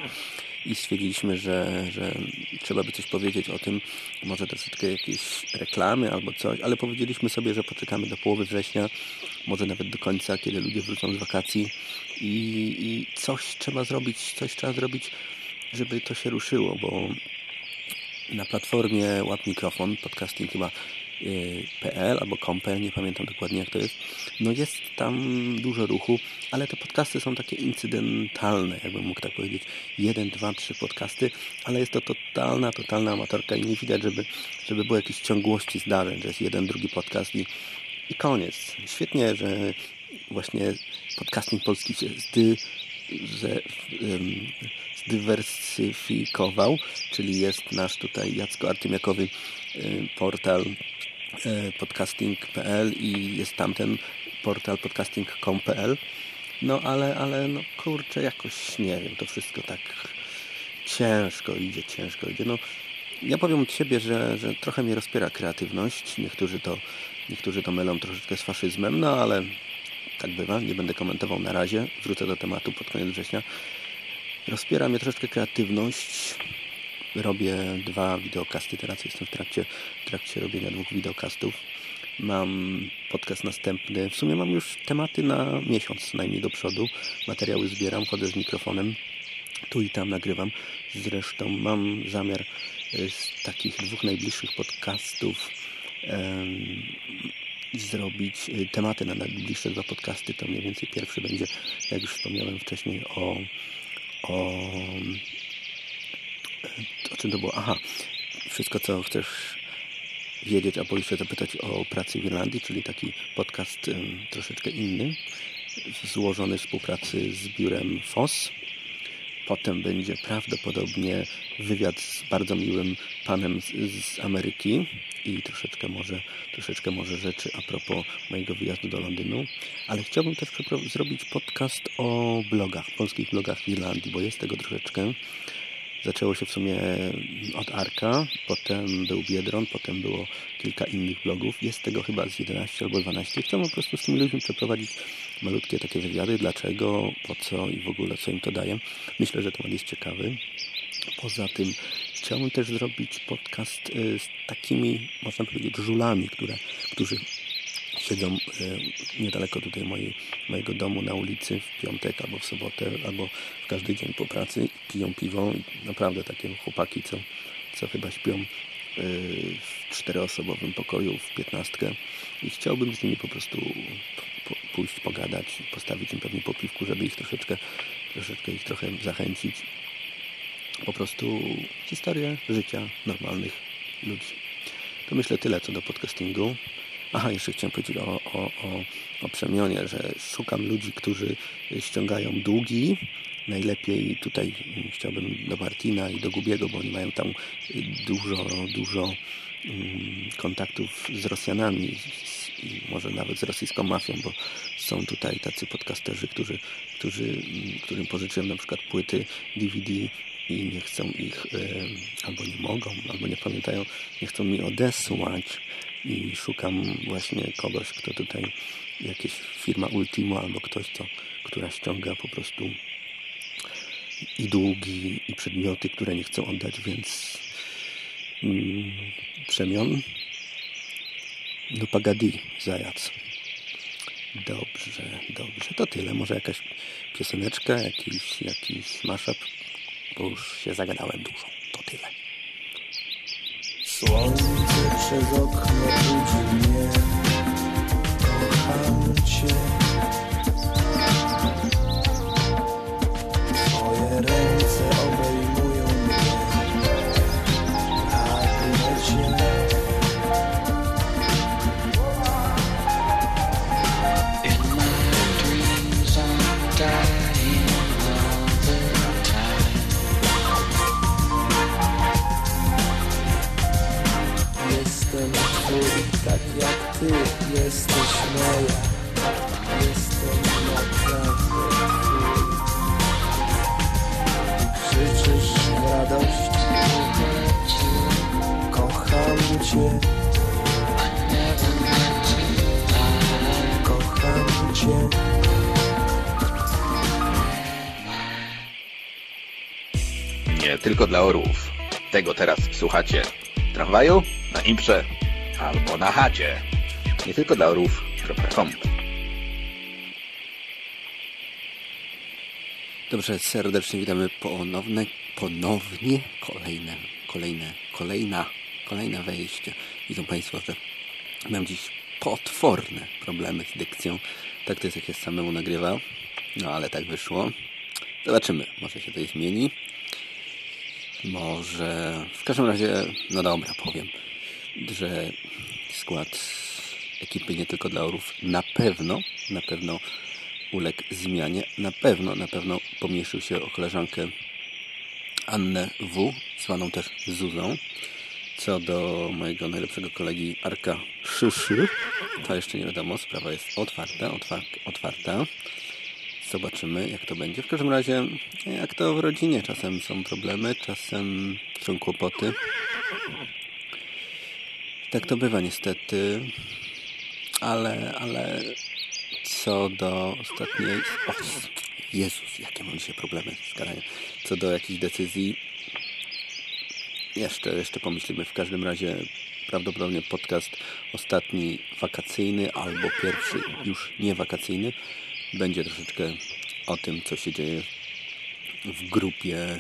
i stwierdziliśmy, że, że trzeba by coś powiedzieć o tym, może troszeczkę jakieś reklamy albo coś, ale powiedzieliśmy sobie, że poczekamy do połowy września, może nawet do końca, kiedy ludzie wrócą z wakacji. I, i coś trzeba zrobić, coś trzeba zrobić, żeby to się ruszyło, bo na platformie Łap Mikrofon, podcasting chyba PL albo Compel, nie pamiętam dokładnie jak to jest. No jest tam dużo ruchu, ale te podcasty są takie incydentalne, jakbym mógł tak powiedzieć. Jeden, dwa, trzy podcasty, ale jest to totalna, totalna amatorka i nie widać, żeby, żeby było jakieś ciągłości zdarzeń, że jest jeden, drugi podcast i, i koniec. Świetnie, że właśnie podcasting polski się zdy, że, zdywersyfikował, czyli jest nasz tutaj Jacko Artymiakowy portal podcasting.pl i jest tamten portal podcasting.com.pl no ale, ale no kurczę, jakoś nie wiem, to wszystko tak ciężko idzie, ciężko idzie. No, ja powiem od siebie, że, że trochę mnie rozpiera kreatywność. Niektórzy to, niektórzy to mylą troszeczkę z faszyzmem, no ale tak bywa, nie będę komentował na razie. Wrócę do tematu pod koniec września. Rozpiera mnie troszeczkę kreatywność. Robię dwa wideokasty, teraz jestem w trakcie, w trakcie robienia dwóch wideokastów. Mam podcast następny. W sumie mam już tematy na miesiąc najmniej do przodu. Materiały zbieram, chodzę z mikrofonem. Tu i tam nagrywam. Zresztą mam zamiar z takich dwóch najbliższych podcastów zrobić y, tematy na najbliższe dwa podcasty. To mniej więcej pierwszy będzie, jak już wspomniałem wcześniej, o, o, o czym to było? Aha, wszystko co chcesz wiedzieć, albo jeszcze zapytać o pracy w Irlandii, czyli taki podcast um, troszeczkę inny, złożony w współpracy z biurem FOS. Potem będzie prawdopodobnie wywiad z bardzo miłym panem z, z Ameryki i troszeczkę może, troszeczkę może rzeczy a propos mojego wyjazdu do Londynu. Ale chciałbym też zrobić podcast o blogach, polskich blogach w Irlandii, bo jest tego troszeczkę. Zaczęło się w sumie od Arka, potem był Biedron, potem było kilka innych blogów. Jest tego chyba z 11 albo 12. Chciałbym po prostu z tymi ludźmi przeprowadzić malutkie takie wywiady, dlaczego, po co i w ogóle co im to daje. Myślę, że temat jest ciekawy. Poza tym chciałbym też zrobić podcast y, z takimi, można powiedzieć, żulami, które, którzy siedzą y, niedaleko tutaj mojej, mojego domu na ulicy w piątek albo w sobotę, albo w każdy dzień po pracy, piją piwo naprawdę takie chłopaki, co, co chyba śpią y, w czteroosobowym pokoju w piętnastkę i chciałbym z nimi po prostu pójść pogadać, postawić im pewnie po piwku, żeby ich troszeczkę, troszeczkę ich trochę zachęcić. Po prostu historię życia normalnych ludzi. To myślę tyle co do podcastingu. Aha, jeszcze chciałem powiedzieć o, o, o, o przemionie, że szukam ludzi, którzy ściągają długi. Najlepiej tutaj chciałbym do Martina i do Gubiego, bo oni mają tam dużo, dużo mm, kontaktów z Rosjanami i może nawet z rosyjską mafią, bo są tutaj tacy podcasterzy, którzy, którzy, mm, którym pożyczyłem na przykład płyty DVD i nie chcą ich, albo nie mogą, albo nie pamiętają, nie chcą mi odesłać i szukam właśnie kogoś, kto tutaj, jakieś firma Ultimo albo ktoś, co, która ściąga po prostu i długi, i przedmioty, które nie chcą oddać, więc mm, przemian no pagadi, zajac. Dobrze, dobrze. To tyle. Może jakaś pioseneczka, jakiś, jakiś mashup, bo już się zagadałem dużo. To tyle. Słońce przez okno budzi mnie Kocham Cię moja Jestem naprawdę twój Krzyczysz w radości Kocham cię Kocham cię Nie tylko dla orłów. Tego teraz słuchacie w tramwaju, na imprze albo na chacie. Nie tylko dla Dobrze, serdecznie witamy ponowne, ponownie kolejne, kolejne, kolejna, kolejne wejście. Widzą Państwo, że mam dziś potworne problemy z dykcją. Tak to jest, jak się samemu nagrywa. No ale tak wyszło. Zobaczymy, może się to zmieni. Może... W każdym razie, no dobra, powiem, że skład ekipy nie tylko dla orów na pewno, na pewno uległ zmianie. Na pewno, na pewno pomniejszył się o koleżankę Annę W., zwaną też Zuzą. Co do mojego najlepszego kolegi Arka Szyszy, to jeszcze nie wiadomo, sprawa jest otwarta, otwar otwarta. Zobaczymy, jak to będzie. W każdym razie, jak to w rodzinie, czasem są problemy, czasem są kłopoty. Tak to bywa niestety, ale, ale co do ostatniej... O, Jezus, jakie mam dzisiaj problemy z gadaniem. Co do jakichś decyzji, jeszcze, jeszcze pomyślimy. W każdym razie prawdopodobnie podcast ostatni wakacyjny albo pierwszy już nie wakacyjny będzie troszeczkę o tym, co się dzieje w grupie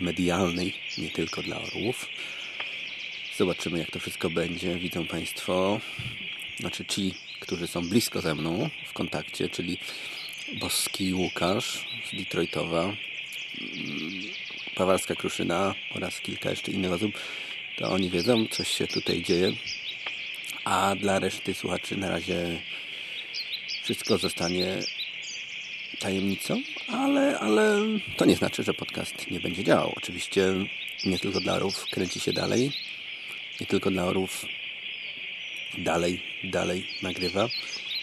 medialnej, nie tylko dla orłów. Zobaczymy, jak to wszystko będzie. Widzą Państwo, znaczy ci, którzy są blisko ze mną w kontakcie, czyli Boski Łukasz z Detroitowa, mm, Pawarska Kruszyna oraz kilka jeszcze innych osób, to oni wiedzą, coś się tutaj dzieje. A dla reszty słuchaczy na razie wszystko zostanie tajemnicą, ale, ale to nie znaczy, że podcast nie będzie działał. Oczywiście nie tylko dla orów kręci się dalej, nie tylko dla orów dalej, dalej nagrywa.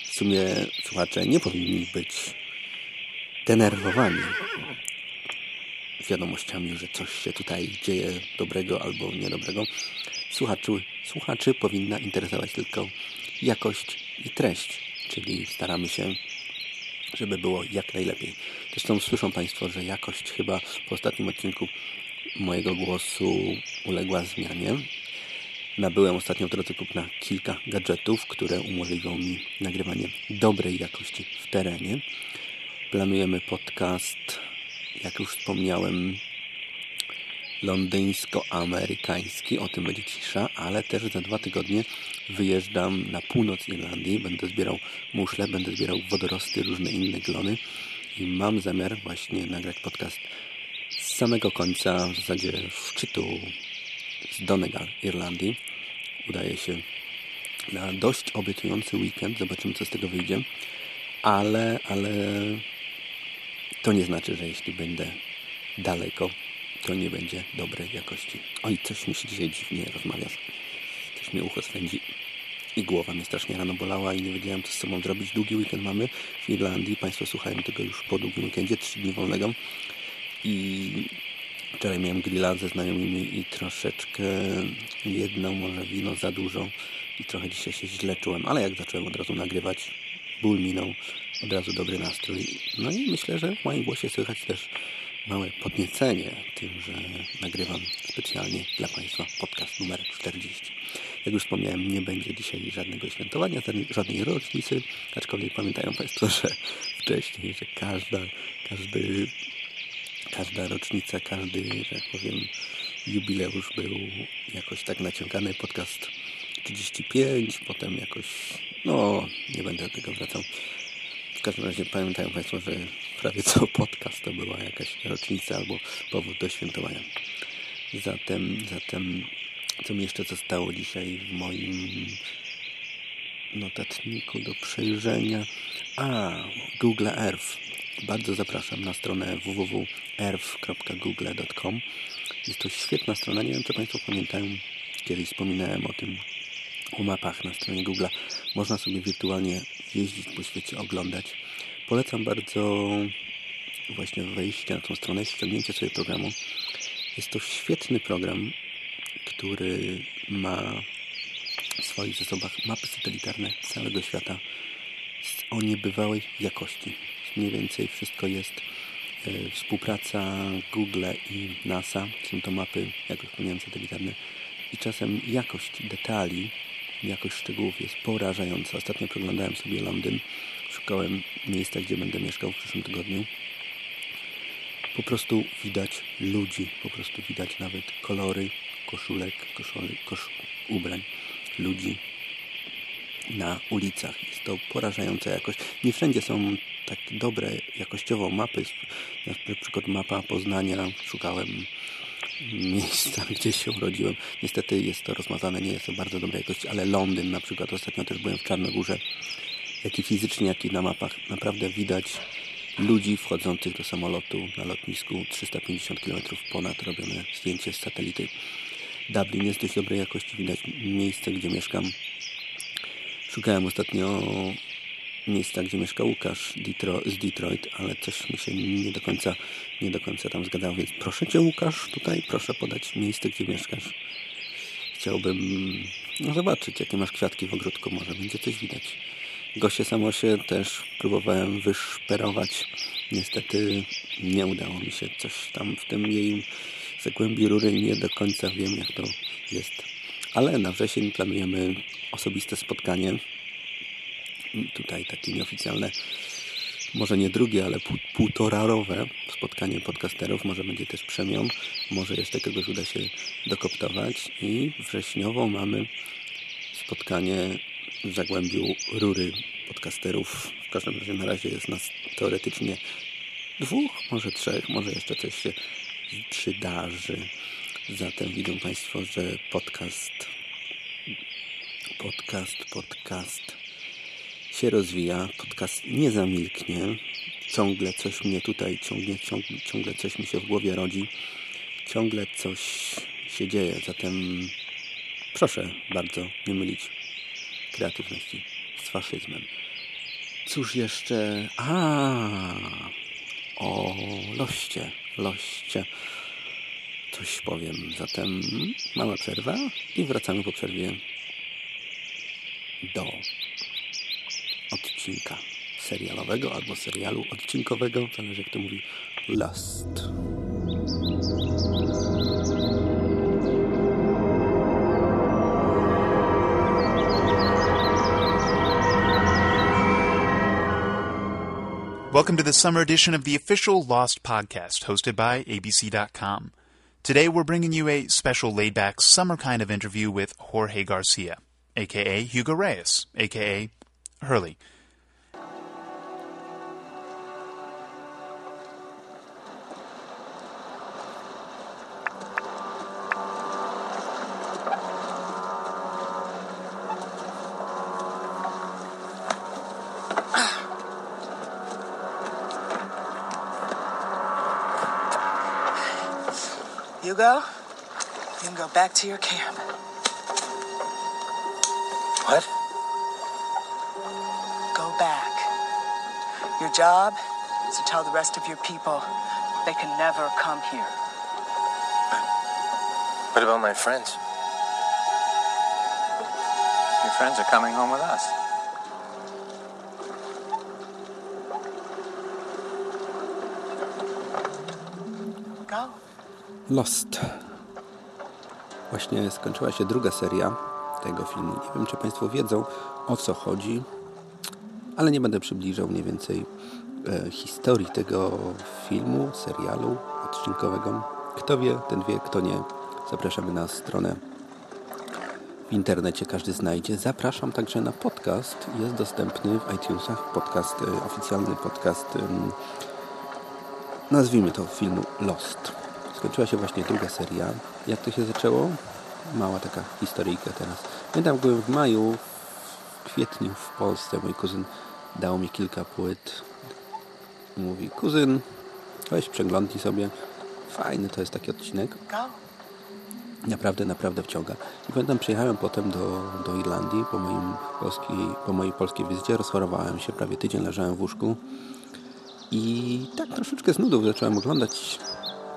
W sumie słuchacze nie powinni być denerwowani wiadomościami, że coś się tutaj dzieje dobrego albo niedobrego. Słuchaczy, słuchaczy powinna interesować tylko jakość i treść, czyli staramy się, żeby było jak najlepiej. Zresztą słyszą Państwo, że jakość chyba po ostatnim odcinku mojego głosu uległa zmianie. Nabyłem ostatnio w drodze kupna kilka gadżetów, które umożliwią mi nagrywanie dobrej jakości w terenie. Planujemy podcast, jak już wspomniałem, londyńsko-amerykański, o tym będzie cisza, ale też za dwa tygodnie wyjeżdżam na północ Irlandii, będę zbierał muszle, będę zbierał wodorosty, różne inne glony i mam zamiar właśnie nagrać podcast z samego końca, w zasadzie szczytu z Donegal, Irlandii. Udaje się na dość obiecujący weekend, zobaczymy co z tego wyjdzie, ale, ale to nie znaczy, że jeśli będę daleko, to nie będzie dobrej jakości. Oj, coś mi się dzisiaj dziwnie rozmawia. Coś mnie ucho swędzi i głowa mnie strasznie rano bolała i nie wiedziałem, co z sobą zrobić. Długi weekend mamy w Irlandii. Państwo słuchają tego już po długim weekendzie, trzy dni wolnego. I wczoraj miałem grilla ze znajomymi i troszeczkę jedną może wino za dużo i trochę dzisiaj się źle czułem, ale jak zacząłem od razu nagrywać, ból minął, od razu dobry nastrój. No i myślę, że w moim głosie słychać też małe podniecenie tym, że nagrywam specjalnie dla Państwa podcast numer 40. Jak już wspomniałem, nie będzie dzisiaj żadnego świętowania, żadnej rocznicy, aczkolwiek pamiętają Państwo, że (laughs) wcześniej, że każda, każdy, każda rocznica, każdy, że tak powiem, jubileusz był jakoś tak naciągany. Podcast 35, potem jakoś, no, nie będę do tego wracał. W każdym razie pamiętają Państwo, że prawie co podcast to była jakaś rocznica albo powód do świętowania. Zatem, zatem co mi jeszcze zostało dzisiaj w moim notatniku do przejrzenia? A, Google Earth. Bardzo zapraszam na stronę www.earth.google.com Jest to świetna strona. Nie wiem, czy Państwo pamiętają, kiedyś wspominałem o tym o mapach na stronie Google. Można sobie wirtualnie jeździć po świecie, oglądać. Polecam bardzo właśnie wejście na tą stronę, ściągnięcie sobie programu. Jest to świetny program, który ma w swoich zasobach mapy satelitarne całego świata o niebywałej jakości. Mniej więcej wszystko jest e, współpraca Google i NASA. Są to mapy, jak już wspomniałem, satelitarne. I czasem jakość detali, jakość szczegółów jest porażająca. Ostatnio przeglądałem sobie Londyn. Szukałem miejsca, gdzie będę mieszkał w przyszłym tygodniu. Po prostu widać ludzi, po prostu widać nawet kolory koszulek, koszulek, kosz, ubrań ludzi na ulicach. Jest to porażająca jakość. Nie wszędzie są tak dobre jakościowo mapy. Na przykład mapa Poznania szukałem miejsca, (laughs) gdzie się urodziłem. Niestety jest to rozmazane, nie jest to bardzo dobrej jakości, ale Londyn na przykład, ostatnio też byłem w Czarnogórze, jak i fizycznie, jak i na mapach, naprawdę widać ludzi wchodzących do samolotu na lotnisku 350 km ponad robione zdjęcie z satelity. Dublin jest dość dobrej jakości, widać miejsce, gdzie mieszkam. Szukałem ostatnio miejsca, gdzie mieszka Łukasz z Detroit, ale coś mi się nie do końca, nie do końca tam zgadzało, więc proszę Cię Łukasz, tutaj proszę podać miejsce, gdzie mieszkasz. Chciałbym no, zobaczyć, jakie masz kwiatki w ogródku, może będzie coś widać. Gosie Samosie też próbowałem wyszperować. Niestety nie udało mi się coś tam w tym jej zagłębi rury. Nie do końca wiem, jak to jest. Ale na wrzesień planujemy osobiste spotkanie. Tutaj takie nieoficjalne, może nie drugie, ale półtorarowe spotkanie podcasterów. Może będzie też przemian. Może jeszcze kogoś uda się dokoptować. I wrześniową mamy spotkanie w zagłębiu rury podcasterów. W każdym razie na razie jest nas teoretycznie dwóch, może trzech, może jeszcze coś się przydarzy. Zatem widzą Państwo, że podcast, podcast, podcast się rozwija, podcast nie zamilknie. Ciągle coś mnie tutaj ciągnie, ciągle, ciągle coś mi się w głowie rodzi, ciągle coś się dzieje. Zatem proszę bardzo nie mylić kreatywności z faszyzmem. Cóż jeszcze? A, o loście, loście. Coś powiem. Zatem mała przerwa i wracamy po przerwie do odcinka serialowego albo serialu odcinkowego, zależy jak to mówi, Lost. Welcome to the summer edition of the official Lost podcast hosted by ABC.com. Today we're bringing you a special laid back summer kind of interview with Jorge Garcia, aka Hugo Reyes, aka Hurley. You back to your camp. What? Go back. Your job is to tell the rest of your people they can never come here. What about my friends? Your friends are coming home with us. Go. Lost. Właśnie skończyła się druga seria tego filmu. Nie wiem, czy Państwo wiedzą, o co chodzi, ale nie będę przybliżał mniej więcej e, historii tego filmu, serialu odcinkowego. Kto wie, ten wie, kto nie. Zapraszamy na stronę w internecie, każdy znajdzie. Zapraszam także na podcast. Jest dostępny w iTunesach podcast, e, oficjalny podcast, em, nazwijmy to filmu Lost. Skończyła się właśnie druga seria. Jak to się zaczęło? Mała taka historyjka teraz. Pamiętam, byłem w maju, w kwietniu w Polsce. Mój kuzyn dał mi kilka płyt. Mówi, kuzyn, weź przeglądnij sobie. Fajny to jest taki odcinek. Naprawdę, naprawdę wciąga. I pamiętam, przyjechałem potem do, do Irlandii po, moim polskiej, po mojej polskiej wizycie. Rozchorowałem się, prawie tydzień leżałem w łóżku. I tak troszeczkę z nudów zacząłem oglądać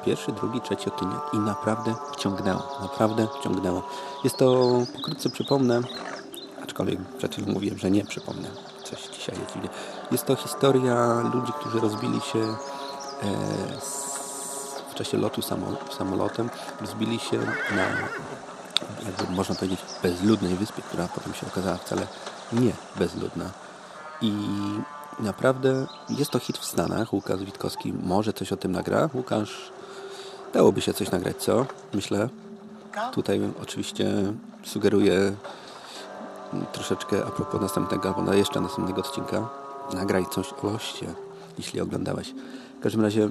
pierwszy, drugi, trzeci odcinek i naprawdę wciągnęło. Naprawdę wciągnęło. Jest to, pokrótce przypomnę, aczkolwiek przed chwilą mówiłem, że nie przypomnę. Coś dzisiaj jest dziwnie. Jest to historia ludzi, którzy rozbili się e, s- w czasie lotu samol- samolotem. Rozbili się na, jakby można powiedzieć, bezludnej wyspie, która potem się okazała wcale nie bezludna. I naprawdę jest to hit w Stanach. Łukasz Witkowski może coś o tym nagra. Łukasz, dałoby się coś nagrać, co? Myślę. Tutaj oczywiście sugeruję troszeczkę a propos następnego, albo jeszcze następnego odcinka. Nagraj coś o loście, jeśli oglądałeś. W każdym razie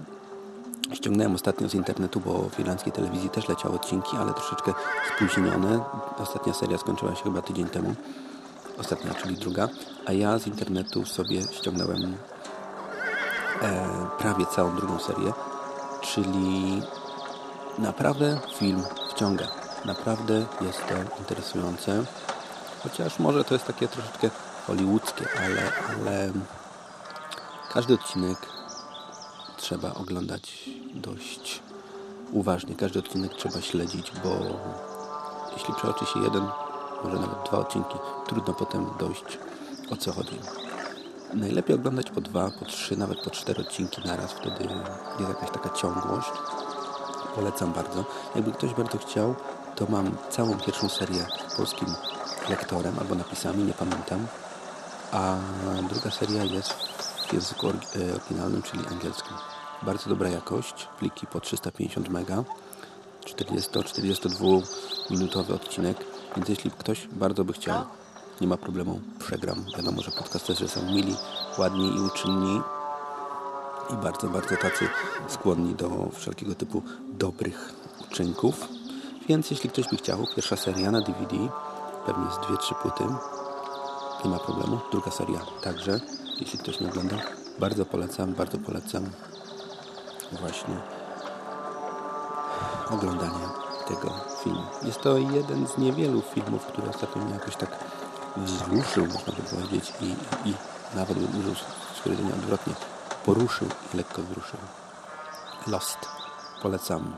ściągnąłem ostatnio z internetu, bo w irlandzkiej telewizji też leciały odcinki, ale troszeczkę spóźnione. Ostatnia seria skończyła się chyba tydzień temu. Ostatnia, czyli druga. A ja z internetu sobie ściągnąłem e, prawie całą drugą serię, czyli naprawdę film wciąga. Naprawdę jest to interesujące. Chociaż może to jest takie troszeczkę hollywoodzkie, ale, ale każdy odcinek trzeba oglądać dość uważnie. Każdy odcinek trzeba śledzić, bo jeśli przeoczy się jeden, może nawet dwa odcinki, trudno potem dojść o co chodzi. Najlepiej oglądać po dwa, po trzy, nawet po cztery odcinki naraz, wtedy jest jakaś taka ciągłość. Polecam bardzo. Jakby ktoś bardzo chciał, to mam całą pierwszą serię polskim lektorem albo napisami, nie pamiętam. A druga seria jest w języku e, oryginalnym, czyli angielskim. Bardzo dobra jakość, pliki po 350 mega, 40-42 minutowy odcinek, więc jeśli ktoś bardzo by chciał, nie ma problemu, przegram. Wiadomo, że podcasterzy są mili, ładni i uczynni i bardzo, bardzo tacy skłonni do wszelkiego typu dobrych uczynków. Więc jeśli ktoś by chciał, pierwsza seria na DVD, pewnie z dwie, trzy płyty, nie ma problemu. Druga seria także, jeśli ktoś nie ogląda. Bardzo polecam, bardzo polecam właśnie oglądanie tego filmu. Jest to jeden z niewielu filmów, który ostatnio mnie jakoś tak wzruszył, można by powiedzieć, i, i nawet użył stwierdzenia odwrotnie, poruszył i lekko wzruszył. Lost. Polecam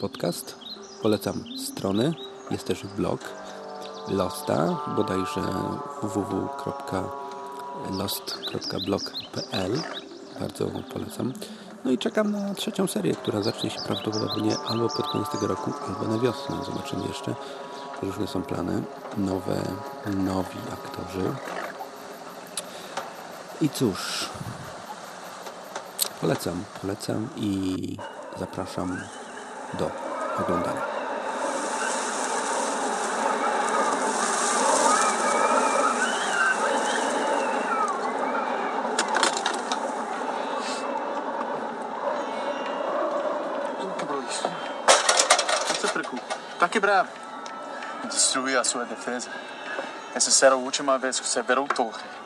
podcast, polecam strony, jest też blog Losta, bodajże www.lost.blog.pl Bardzo polecam. No i czekam na trzecią serię, która zacznie się prawdopodobnie albo pod koniec tego roku, albo na wiosnę. Zobaczymy jeszcze. Różne są plany. Nowe, nowi aktorzy. I cóż, polecam, polecam i zapraszam do oglądania. Não se preocupe. Destruiu a sua defesa. Essa será a última vez que você verá o torre.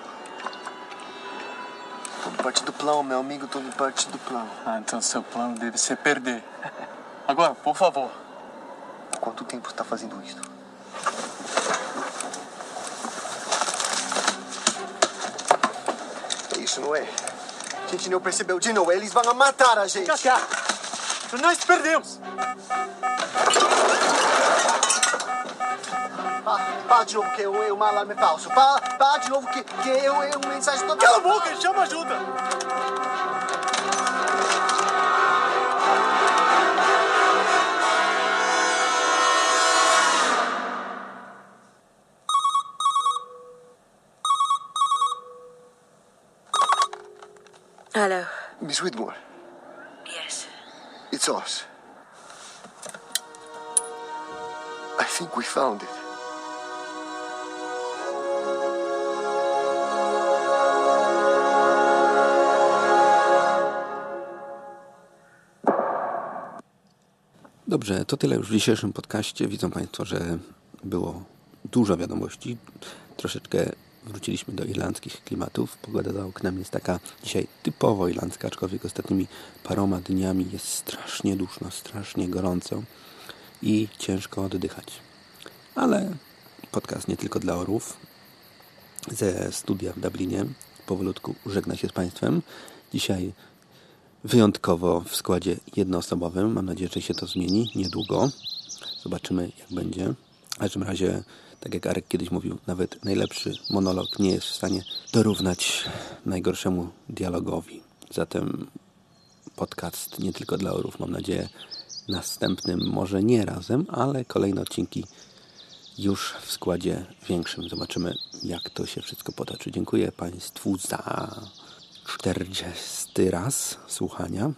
Parte do plano, meu amigo, tudo parte do plano. Ah, então seu plano deve ser perder. (laughs) Agora, por favor. Quanto tempo está fazendo isso? Isso não é. A gente não percebeu de novo. Eles vão matar a gente. Kaká, nós perdemos. Pá, de novo que um, é um alarme falso. Pá, pá de novo que, que um, é um mensagem total. Cala a boca chama ajuda. Hello. Miss Whitmore, Yes. it's us. I think we found it. Dobrze, to tyle już w dzisiejszym podcaście. Widzą Państwo, że było dużo wiadomości. Troszeczkę wróciliśmy do irlandzkich klimatów. Pogoda za oknem jest taka dzisiaj typowo irlandzka, aczkolwiek ostatnimi paroma dniami jest strasznie duszno, strasznie gorąco i ciężko oddychać. Ale podcast nie tylko dla orów. Ze studia w Dublinie powolutku żegna się z Państwem. Dzisiaj wyjątkowo w składzie jednoosobowym. Mam nadzieję, że się to zmieni niedługo. Zobaczymy, jak będzie. W każdym razie, tak jak Arek kiedyś mówił, nawet najlepszy monolog nie jest w stanie dorównać najgorszemu dialogowi. Zatem podcast nie tylko dla orów, mam nadzieję, następnym, może nie razem, ale kolejne odcinki już w składzie większym. Zobaczymy, jak to się wszystko potoczy. Dziękuję Państwu za 40 raz słuchania.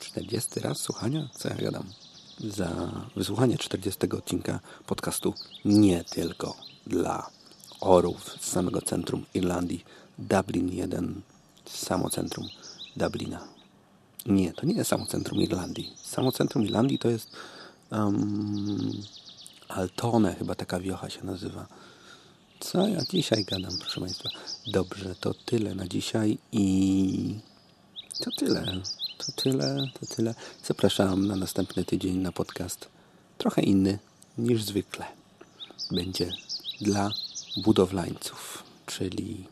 40 raz słuchania? Co ja gadam? Za wysłuchanie 40 odcinka podcastu nie tylko dla orów z samego centrum Irlandii. Dublin 1, samo centrum Dublina. Nie, to nie jest samo centrum Irlandii. Samo centrum Irlandii to jest um, Altone, chyba taka wiocha się nazywa. Co ja dzisiaj gadam, proszę Państwa? Dobrze, to tyle na dzisiaj i to tyle. To tyle, to tyle. Zapraszam na następny tydzień na podcast. Trochę inny niż zwykle. Będzie dla budowlańców, czyli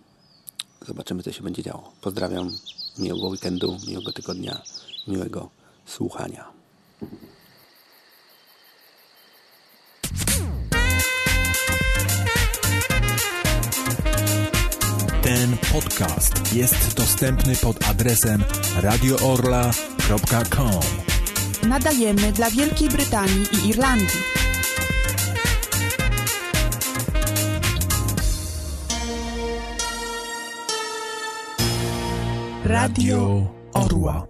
zobaczymy, co się będzie działo. Pozdrawiam, miłego weekendu, miłego tygodnia, miłego słuchania. Ten podcast jest dostępny pod adresem radioorla.com. Nadajemy dla Wielkiej Brytanii i Irlandii. Radio Orła.